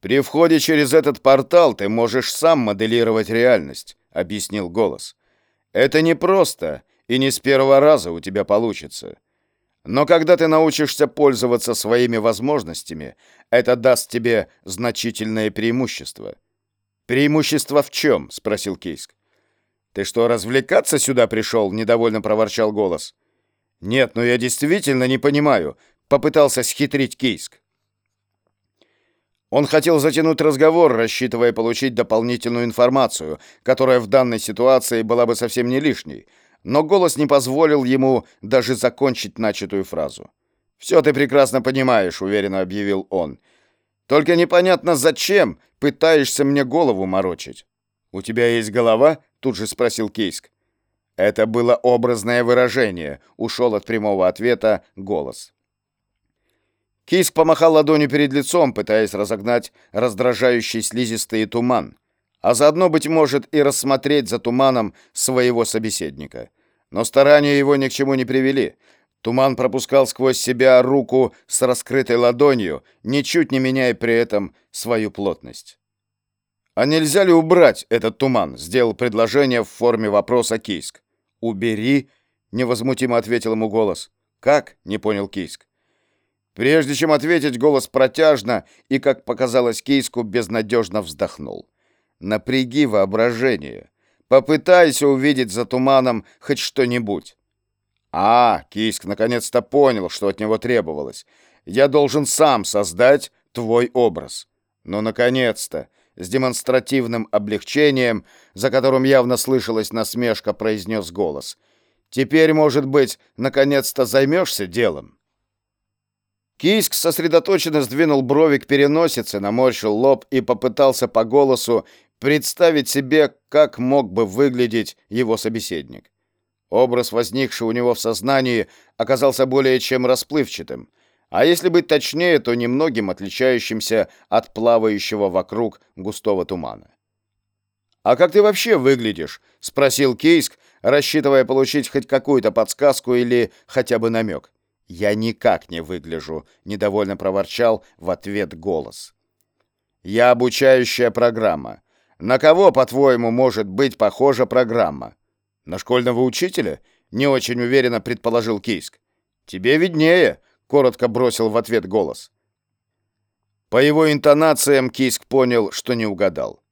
«При входе через этот портал ты можешь сам моделировать реальность», — объяснил голос. «Это не просто, и не с первого раза у тебя получится. Но когда ты научишься пользоваться своими возможностями, это даст тебе значительное преимущество». «Преимущество в чем?» — спросил Кейск. «Ты что, развлекаться сюда пришел?» — недовольно проворчал голос. «Нет, ну я действительно не понимаю», — попытался схитрить Кейск. Он хотел затянуть разговор, рассчитывая получить дополнительную информацию, которая в данной ситуации была бы совсем не лишней, но голос не позволил ему даже закончить начатую фразу. «Все ты прекрасно понимаешь», — уверенно объявил он. «Только непонятно, зачем пытаешься мне голову морочить». «У тебя есть голова?» — тут же спросил Кейск. Это было образное выражение, ушел от прямого ответа голос. Киск помахал ладонью перед лицом, пытаясь разогнать раздражающий слизистый туман, а заодно, быть может, и рассмотреть за туманом своего собеседника. Но старания его ни к чему не привели. Туман пропускал сквозь себя руку с раскрытой ладонью, ничуть не меняя при этом свою плотность. «А нельзя ли убрать этот туман?» — сделал предложение в форме вопроса Кийск. «Убери», — невозмутимо ответил ему голос. «Как?» — не понял Кийск. Прежде чем ответить, голос протяжно и, как показалось Кейску, безнадежно вздохнул. «Напряги воображение. Попытайся увидеть за туманом хоть что-нибудь». «А, Кейск наконец-то понял, что от него требовалось. Я должен сам создать твой образ». «Ну, наконец-то!» С демонстративным облегчением, за которым явно слышалась насмешка, произнес голос. «Теперь, может быть, наконец-то займешься делом?» Кийск сосредоточенно сдвинул брови к переносице, наморщил лоб и попытался по голосу представить себе, как мог бы выглядеть его собеседник. Образ, возникший у него в сознании, оказался более чем расплывчатым, а если быть точнее, то немногим отличающимся от плавающего вокруг густого тумана. «А как ты вообще выглядишь?» — спросил Кейск, рассчитывая получить хоть какую-то подсказку или хотя бы намек. «Я никак не выгляжу», — недовольно проворчал в ответ голос. «Я обучающая программа. На кого, по-твоему, может быть похожа программа? На школьного учителя?» — не очень уверенно предположил Кийск. «Тебе виднее», — коротко бросил в ответ голос. По его интонациям Кийск понял, что не угадал.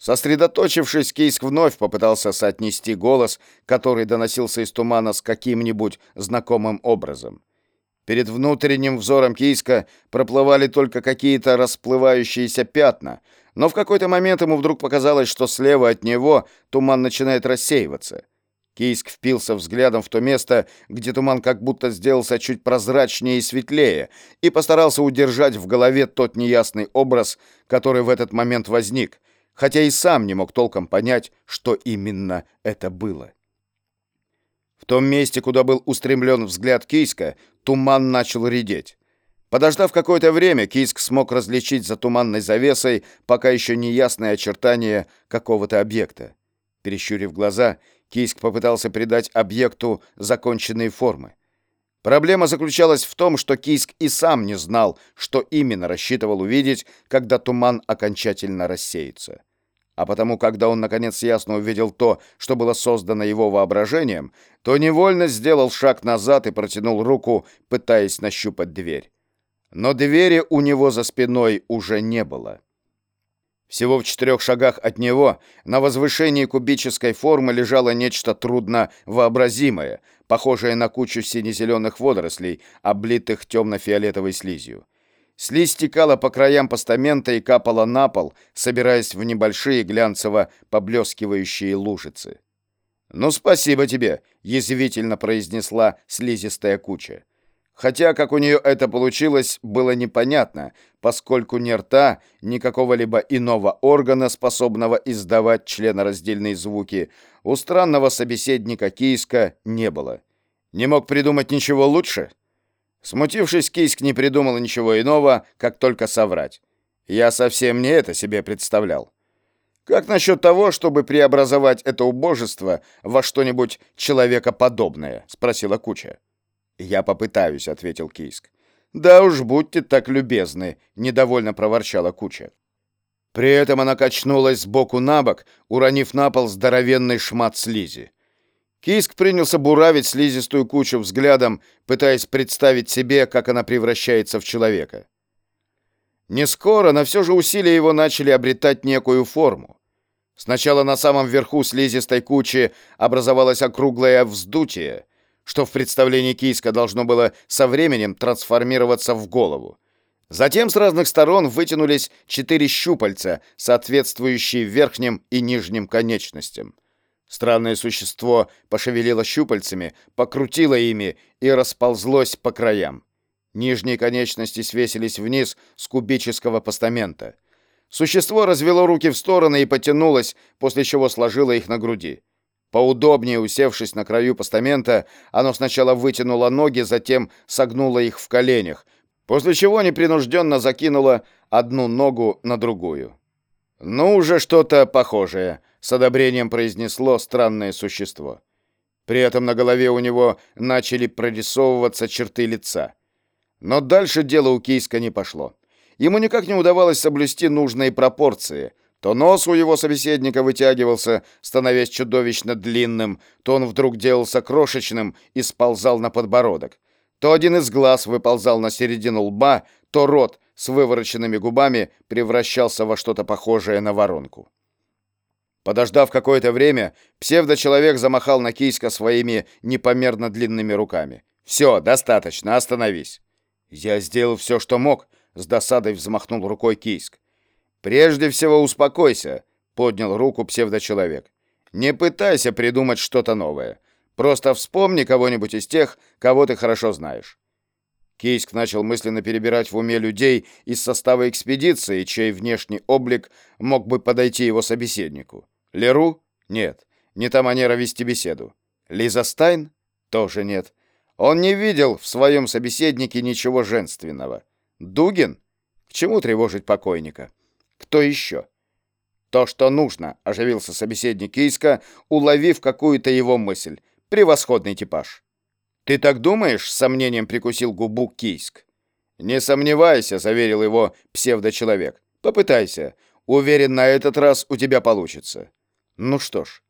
Сосредоточившись, Кейск вновь попытался соотнести голос, который доносился из тумана с каким-нибудь знакомым образом. Перед внутренним взором Кейска проплывали только какие-то расплывающиеся пятна, но в какой-то момент ему вдруг показалось, что слева от него туман начинает рассеиваться. Кейск впился взглядом в то место, где туман как будто сделался чуть прозрачнее и светлее, и постарался удержать в голове тот неясный образ, который в этот момент возник — хотя и сам не мог толком понять, что именно это было. В том месте, куда был устремлен взгляд Кийска, туман начал редеть. Подождав какое-то время, Кийск смог различить за туманной завесой пока еще неясные очертания какого-то объекта. Перещурив глаза, Кийск попытался придать объекту законченные формы. Проблема заключалась в том, что Кийск и сам не знал, что именно рассчитывал увидеть, когда туман окончательно рассеется а потому, когда он наконец ясно увидел то, что было создано его воображением, то невольно сделал шаг назад и протянул руку, пытаясь нащупать дверь. Но двери у него за спиной уже не было. Всего в четырех шагах от него на возвышении кубической формы лежало нечто трудно вообразимое, похожее на кучу сине-зеленых водорослей, облитых темно-фиолетовой слизью. Слизь стекала по краям постамента и капала на пол, собираясь в небольшие глянцево поблескивающие лужицы. «Ну, спасибо тебе», — язвительно произнесла слизистая куча. Хотя, как у нее это получилось, было непонятно, поскольку ни рта, ни какого-либо иного органа, способного издавать членораздельные звуки, у странного собеседника Кийска не было. Не мог придумать ничего лучше? Смутившись, Кийск не придумал ничего иного, как только соврать. Я совсем не это себе представлял. Как насчет того, чтобы преобразовать это убожество во что-нибудь человекоподобное? спросила Куча. Я попытаюсь, ответил Кийск. Да уж, будьте так любезны, недовольно проворчала куча. При этом она качнулась сбоку на бок, уронив на пол здоровенный шмат слизи. Киск принялся буравить слизистую кучу взглядом, пытаясь представить себе, как она превращается в человека. Не скоро, но все же усилия его начали обретать некую форму. Сначала на самом верху слизистой кучи образовалось округлое вздутие, что в представлении Кийска должно было со временем трансформироваться в голову. Затем с разных сторон вытянулись четыре щупальца, соответствующие верхним и нижним конечностям. Странное существо пошевелило щупальцами, покрутило ими и расползлось по краям. Нижние конечности свесились вниз с кубического постамента. Существо развело руки в стороны и потянулось, после чего сложило их на груди. Поудобнее усевшись на краю постамента, оно сначала вытянуло ноги, затем согнуло их в коленях, после чего непринужденно закинуло одну ногу на другую. «Ну, уже что-то похожее», — с одобрением произнесло странное существо. При этом на голове у него начали прорисовываться черты лица. Но дальше дело у Кийска не пошло. Ему никак не удавалось соблюсти нужные пропорции. То нос у его собеседника вытягивался, становясь чудовищно длинным, то он вдруг делался крошечным и сползал на подбородок. То один из глаз выползал на середину лба, то рот с вывороченными губами превращался во что-то похожее на воронку. Подождав какое-то время, псевдочеловек замахал на Кийска своими непомерно длинными руками. «Все, достаточно, остановись». «Я сделал все, что мог», с досадой взмахнул рукой Кийск. Прежде всего успокойся, поднял руку псевдочеловек. Не пытайся придумать что-то новое. Просто вспомни кого-нибудь из тех, кого ты хорошо знаешь. Кейск начал мысленно перебирать в уме людей из состава экспедиции, чей внешний облик мог бы подойти его собеседнику. Леру? Нет. Не та манера вести беседу. Лиза Стайн? Тоже нет. Он не видел в своем собеседнике ничего женственного. Дугин? К чему тревожить покойника? Кто еще? То, что нужно, оживился собеседник Кийска, уловив какую-то его мысль. Превосходный типаж. Ты так думаешь? С сомнением прикусил губу Кийск. Не сомневайся, заверил его псевдочеловек. Попытайся. Уверен, на этот раз у тебя получится. Ну что ж,